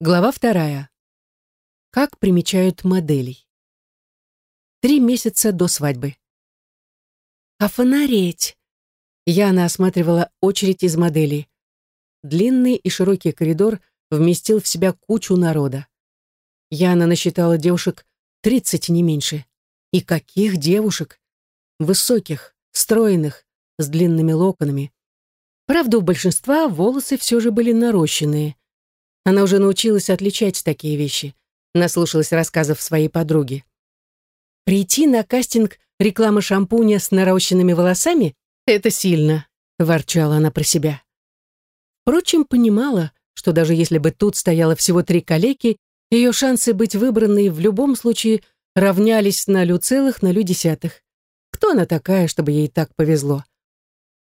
Глава вторая. Как примечают моделей. Три месяца до свадьбы. «Офонареть!» Яна осматривала очередь из моделей. Длинный и широкий коридор вместил в себя кучу народа. Яна насчитала девушек тридцать не меньше. И каких девушек? Высоких, стройных, с длинными локонами. Правда, у большинства волосы все же были нарощенные. Она уже научилась отличать такие вещи, наслушалась рассказов своей подруги. Прийти на кастинг рекламы шампуня с нарощенными волосами — это сильно, ворчала она про себя. Впрочем, понимала, что даже если бы тут стояло всего три калеки, ее шансы быть выбранной в любом случае равнялись на лю целых на лю десятых. Кто она такая, чтобы ей так повезло?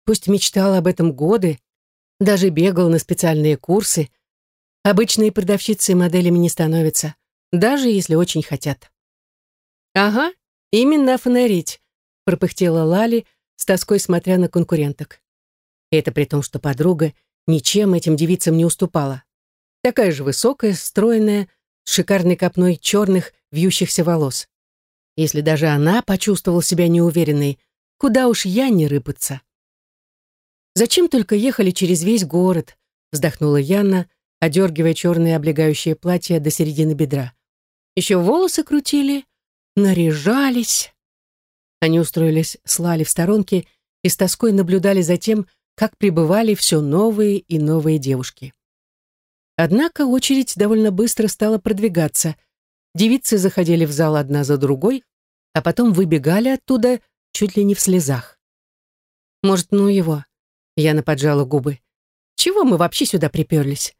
Пусть мечтала об этом годы, даже бегала на специальные курсы, Обычные продавщицы моделями не становятся, даже если очень хотят. «Ага, именно фонарить», — пропыхтела Лали, с тоской смотря на конкуренток. Это при том, что подруга ничем этим девицам не уступала. Такая же высокая, стройная, с шикарной копной черных вьющихся волос. Если даже она почувствовала себя неуверенной, куда уж я не рыпаться. «Зачем только ехали через весь город?» — вздохнула Яна, одергивая черное облегающее платье до середины бедра. Еще волосы крутили, наряжались. Они устроились с Лали в сторонке и с тоской наблюдали за тем, как прибывали все новые и новые девушки. Однако очередь довольно быстро стала продвигаться. Девицы заходили в зал одна за другой, а потом выбегали оттуда чуть ли не в слезах. «Может, ну его?» Яна поджала губы. «Чего мы вообще сюда приперлись?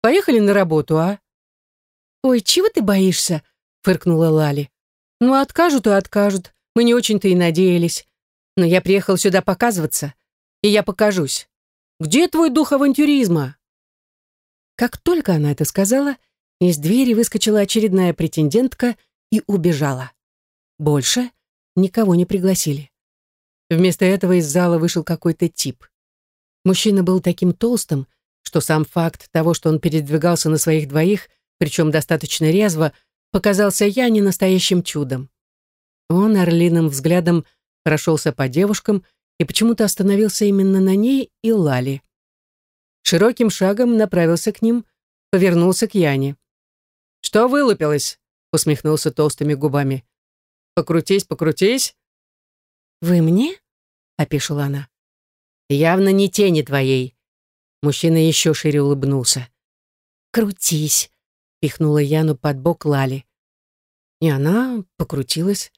Поехали на работу, а?» «Ой, чего ты боишься?» — фыркнула Лали. «Ну, откажут и откажут. Мы не очень-то и надеялись. Но я приехал сюда показываться, и я покажусь. Где твой дух авантюризма?» Как только она это сказала, из двери выскочила очередная претендентка и убежала. Больше никого не пригласили. Вместо этого из зала вышел какой-то тип. Мужчина был таким толстым, что сам факт того, что он передвигался на своих двоих, причем достаточно резво, показался Яне настоящим чудом. Он орлиным взглядом прошелся по девушкам и почему-то остановился именно на ней и Лали. Широким шагом направился к ним, повернулся к Яне. «Что вылупилось?» — усмехнулся толстыми губами. «Покрутись, покрутись». «Вы мне?» — опешила она. «Явно не тени твоей», Мужчина еще шире улыбнулся. «Крутись!» — пихнула Яну под бок Лали. И она покрутилась.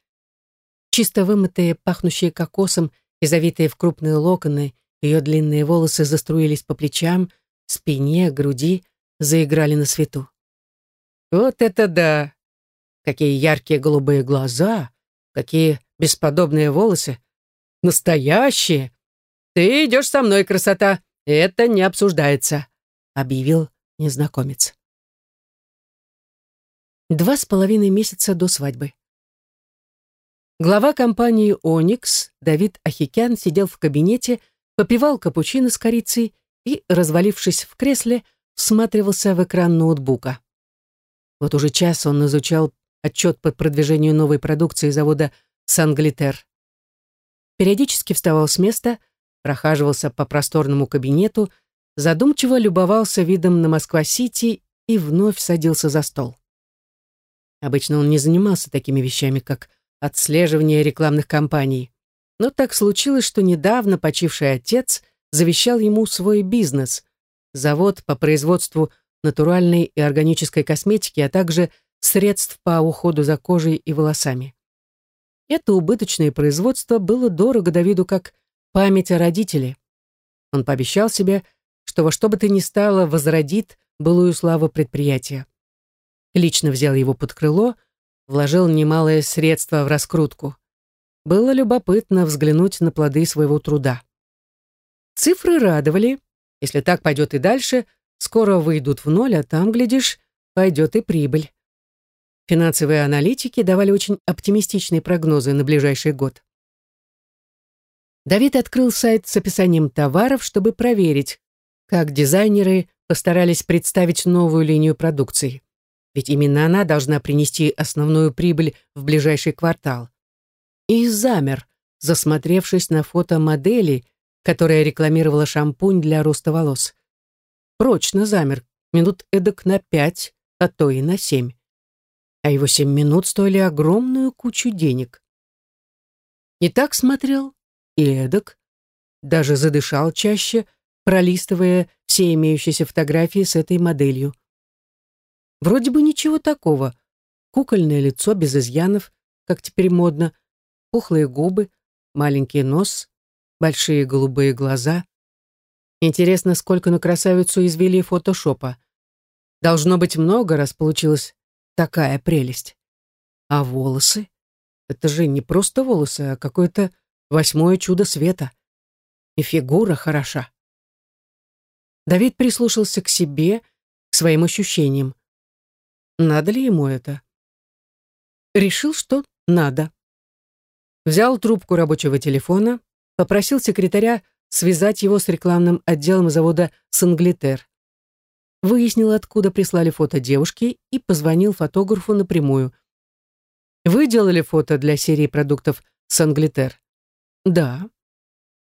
Чисто вымытые, пахнущие кокосом и завитые в крупные локоны, ее длинные волосы заструились по плечам, спине, груди, заиграли на свету. «Вот это да! Какие яркие голубые глаза! Какие бесподобные волосы! Настоящие! Ты идешь со мной, красота!» «Это не обсуждается», — объявил незнакомец. Два с половиной месяца до свадьбы. Глава компании «Оникс» Давид Ахикян сидел в кабинете, попивал капучино с корицей и, развалившись в кресле, всматривался в экран ноутбука. Вот уже час он изучал отчет по продвижению новой продукции завода «Санглитер». Периодически вставал с места — прохаживался по просторному кабинету, задумчиво любовался видом на Москва-Сити и вновь садился за стол. Обычно он не занимался такими вещами, как отслеживание рекламных кампаний. Но так случилось, что недавно почивший отец завещал ему свой бизнес – завод по производству натуральной и органической косметики, а также средств по уходу за кожей и волосами. Это убыточное производство было дорого Давиду как память о родителе. Он пообещал себе, что во что бы то ни стало возродит былую славу предприятия. Лично взял его под крыло, вложил немалое средство в раскрутку. Было любопытно взглянуть на плоды своего труда. Цифры радовали. Если так пойдет и дальше, скоро выйдут в ноль, а там, глядишь, пойдет и прибыль. Финансовые аналитики давали очень оптимистичные прогнозы на ближайший год. Давид открыл сайт с описанием товаров, чтобы проверить, как дизайнеры постарались представить новую линию продукции. Ведь именно она должна принести основную прибыль в ближайший квартал. И замер, засмотревшись на фото модели, которая рекламировала шампунь для роста волос. Прочно замер, минут эдак на пять, а то и на семь. А его семь минут стоили огромную кучу денег. И так смотрел, и эдак, даже задышал чаще, пролистывая все имеющиеся фотографии с этой моделью. Вроде бы ничего такого. Кукольное лицо без изъянов, как теперь модно, пухлые губы, маленький нос, большие голубые глаза. Интересно, сколько на красавицу извели фотошопа. Должно быть много, раз получилась такая прелесть. А волосы? Это же не просто волосы, а какое-то восьмое чудо света. И фигура хороша. Давид прислушался к себе, к своим ощущениям. Надо ли ему это? Решил, что надо. Взял трубку рабочего телефона, попросил секретаря связать его с рекламным отделом завода «Санглитер». Выяснил, откуда прислали фото девушки и позвонил фотографу напрямую. «Вы делали фото для серии продуктов «Санглитер»?» «Да».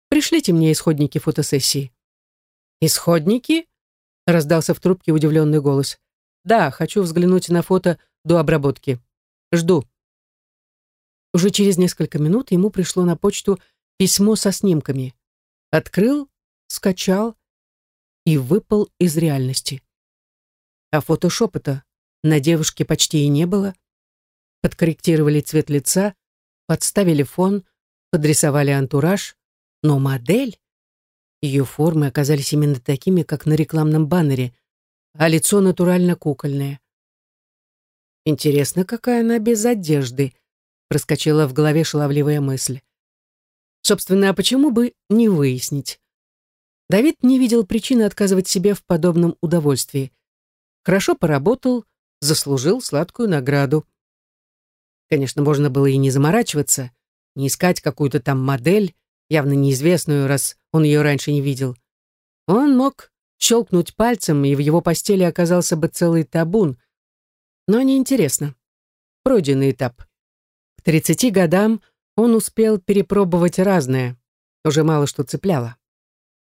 «Пришлите мне исходники фотосессии». «Исходники?» — раздался в трубке удивленный голос. «Да, хочу взглянуть на фото до обработки. Жду». Уже через несколько минут ему пришло на почту письмо со снимками. Открыл, скачал и выпал из реальности. А фотошопа-то на девушке почти и не было. Подкорректировали цвет лица, подставили фон, подрисовали антураж, но модель... Ее формы оказались именно такими, как на рекламном баннере, а лицо натурально кукольное. Интересно, какая она без одежды, проскочила в голове шаловливая мысль. Собственно, а почему бы не выяснить? Давид не видел причины отказывать себе в подобном удовольствии. Хорошо поработал, заслужил сладкую награду. Конечно, можно было и не заморачиваться, не искать какую-то там модель, явно неизвестную, раз он ее раньше не видел. Он мог щелкнуть пальцем, и в его постели оказался бы целый табун. Но неинтересно. Пройденный этап. К 30 годам он успел перепробовать разное, уже мало что цепляло.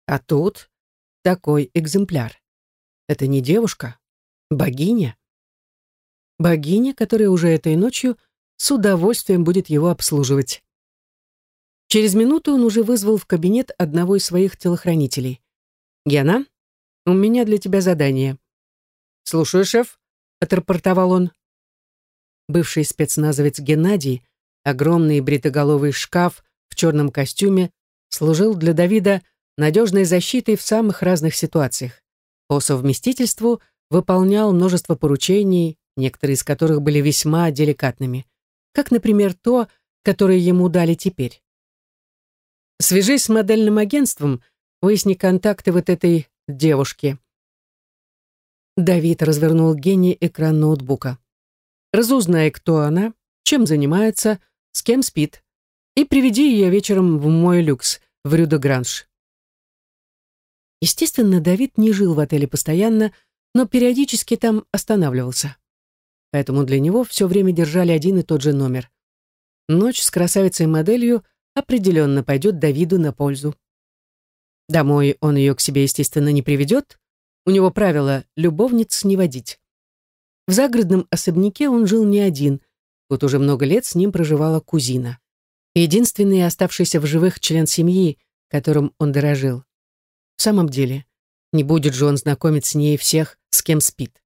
А тут такой экземпляр. Это не девушка, богиня. Богиня, которая уже этой ночью с удовольствием будет его обслуживать. Через минуту он уже вызвал в кабинет одного из своих телохранителей. «Гена, у меня для тебя задание». «Слушаю, шеф», — отрапортовал он. Бывший спецназовец Геннадий, огромный бритоголовый шкаф в черном костюме, служил для Давида надежной защитой в самых разных ситуациях. По совместительству выполнял множество поручений, некоторые из которых были весьма деликатными, как, например, то, которое ему дали теперь. Свяжись с модельным агентством, выясни контакты вот этой девушки. Давид развернул гений экран ноутбука. Разузнай, кто она, чем занимается, с кем спит, и приведи ее вечером в мой люкс в Рю-де-Гранж. Естественно, Давид не жил в отеле постоянно, но периодически там останавливался. Поэтому для него все время держали один и тот же номер. Ночь с красавицей-моделью определенно пойдет Давиду на пользу. Домой он ее к себе, естественно, не приведет. У него правило любовниц не водить. В загородном особняке он жил не один. Вот уже много лет с ним проживала кузина. Единственный оставшийся в живых член семьи, которым он дорожил. В самом деле, не будет же он знакомить с ней всех, с кем спит.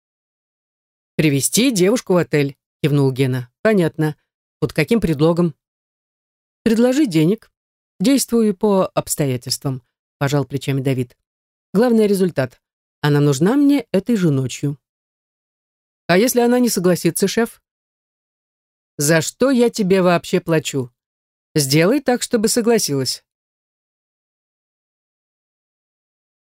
«Привести девушку в отель», — кивнул Гена. «Понятно. Под каким предлогом?» «Предложи денег. Действую по обстоятельствам», — пожал плечами Давид. «Главный результат. Она нужна мне этой же ночью». А если она не согласится, шеф? За что я тебе вообще плачу? Сделай так, чтобы согласилась.